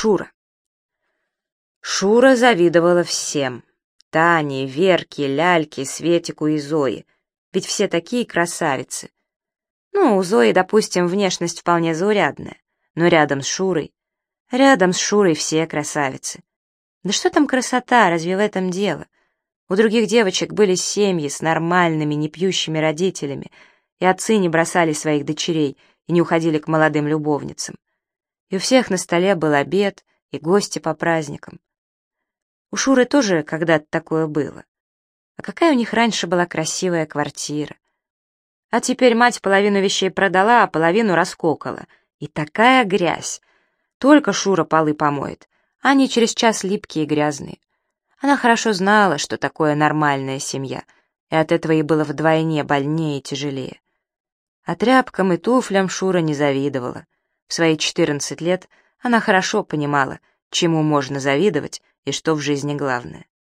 Шура. Шура завидовала всем. Тане, Верке, Ляльке, Светику и Зое. Ведь все такие красавицы. Ну, у Зои, допустим, внешность вполне заурядная. Но рядом с Шурой... Рядом с Шурой все красавицы. Да что там красота, разве в этом дело? У других девочек были семьи с нормальными, непьющими родителями, и отцы не бросали своих дочерей и не уходили к молодым любовницам. И у всех на столе был обед и гости по праздникам. У Шуры тоже когда-то такое было. А какая у них раньше была красивая квартира. А теперь мать половину вещей продала, а половину раскокала. И такая грязь. Только Шура полы помоет, а они через час липкие и грязные. Она хорошо знала, что такое нормальная семья, и от этого ей было вдвойне больнее и тяжелее. А тряпкам и туфлям Шура не завидовала. В свои 14 лет она хорошо понимала, чему можно завидовать и что в жизни главное.